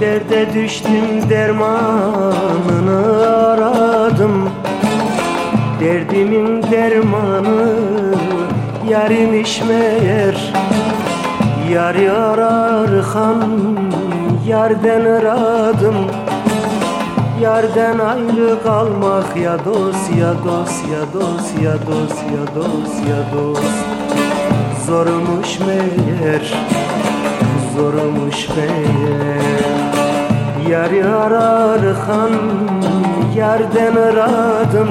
Derde düştüm dermanını aradım. Derdimin dermanı yarimiş meğer Yar yar arkan yerden aradım. Yerden ayrı kalmak ya dost ya dost ya dost ya dost ya dost ya dost. Zormuş meğer zormuş meğer Yar yar arkan yerden aradım.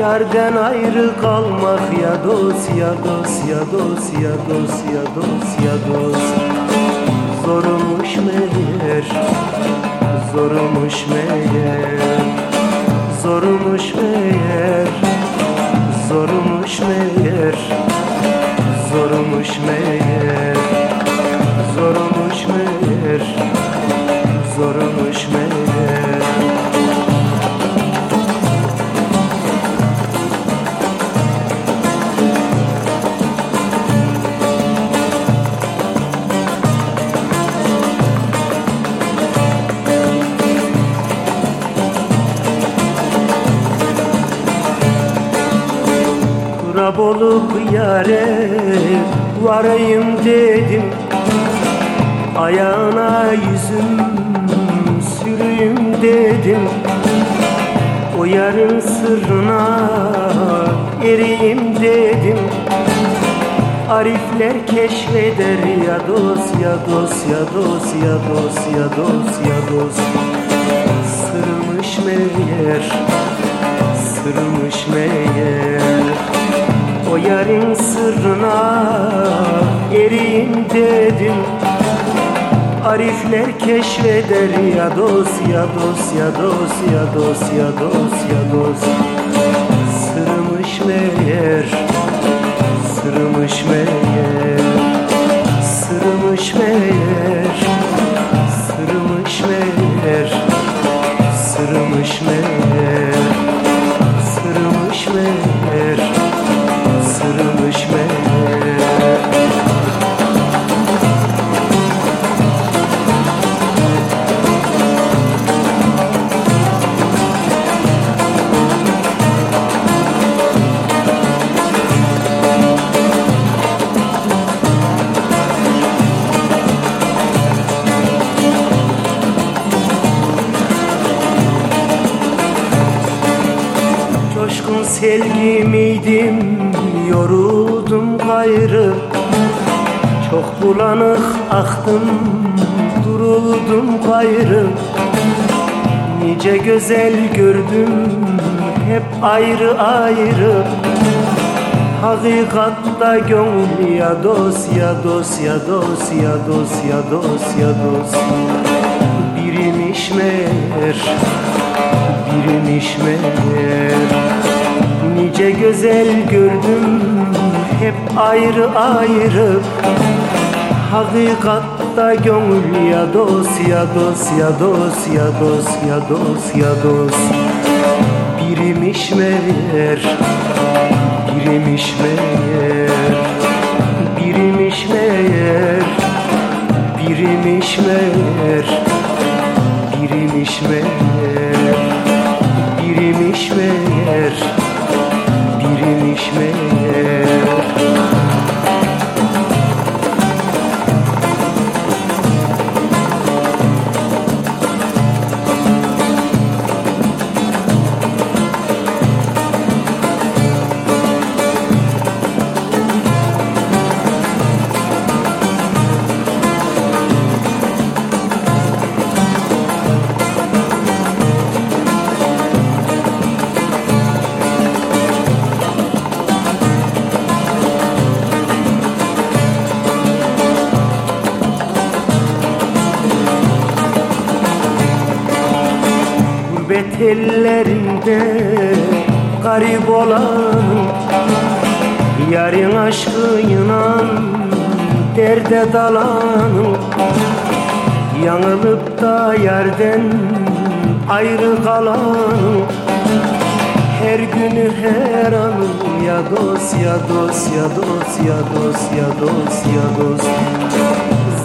Yerden ayrı kalmak ya dost ya dost ya dost ya dost ya dost ya dost. Zormuş meğer zormuş meğer. Zormuş meğer Zormuş meğer Kurab olup yare varayım dedim. Ayağına yüzüm süreyim dedim. O yarın sırrına eriyim dedim. Arifler keşfeder ya dost ya dost ya dost ya dost ya dost ya dost. Sırmış meğer sırmış meğer yarın sırrına eriyim dedim. Arifler keşfeder ya dost ya dost ya dost ya dost ya dost ya dost. Sırmış meğer Sırmış meğer Sırmış meğer Coşkun selgi miydim yoruldum gayrı. Çok bulanık aktım duruldum gayrı. Nice güzel gördüm hep ayrı ayrı. Hakikatta gönül ya dost ya dost ya dost ya dost ya dost ya dost. Birimiş Nice güzel gördüm hep ayrı ayrı. Hakikatta gönül ya dost ya dost ya dost ya dost ya dost ya dost. Birimiş meğer Birimiş meğer. Birimiş meğer Birimiş meğer. Birimiş meğer Birimiş meğer Birimiş ellerinde garip olan Yarın aşkıyla derde dalan Yanılıp da yerden ayrı kalan Her günü her an ya dost ya dost ya dost ya dost ya dost ya dost.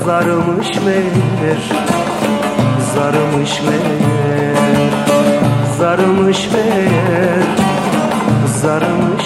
Zarımış meğer Zarımış meğer Zarımış meğer Zarımış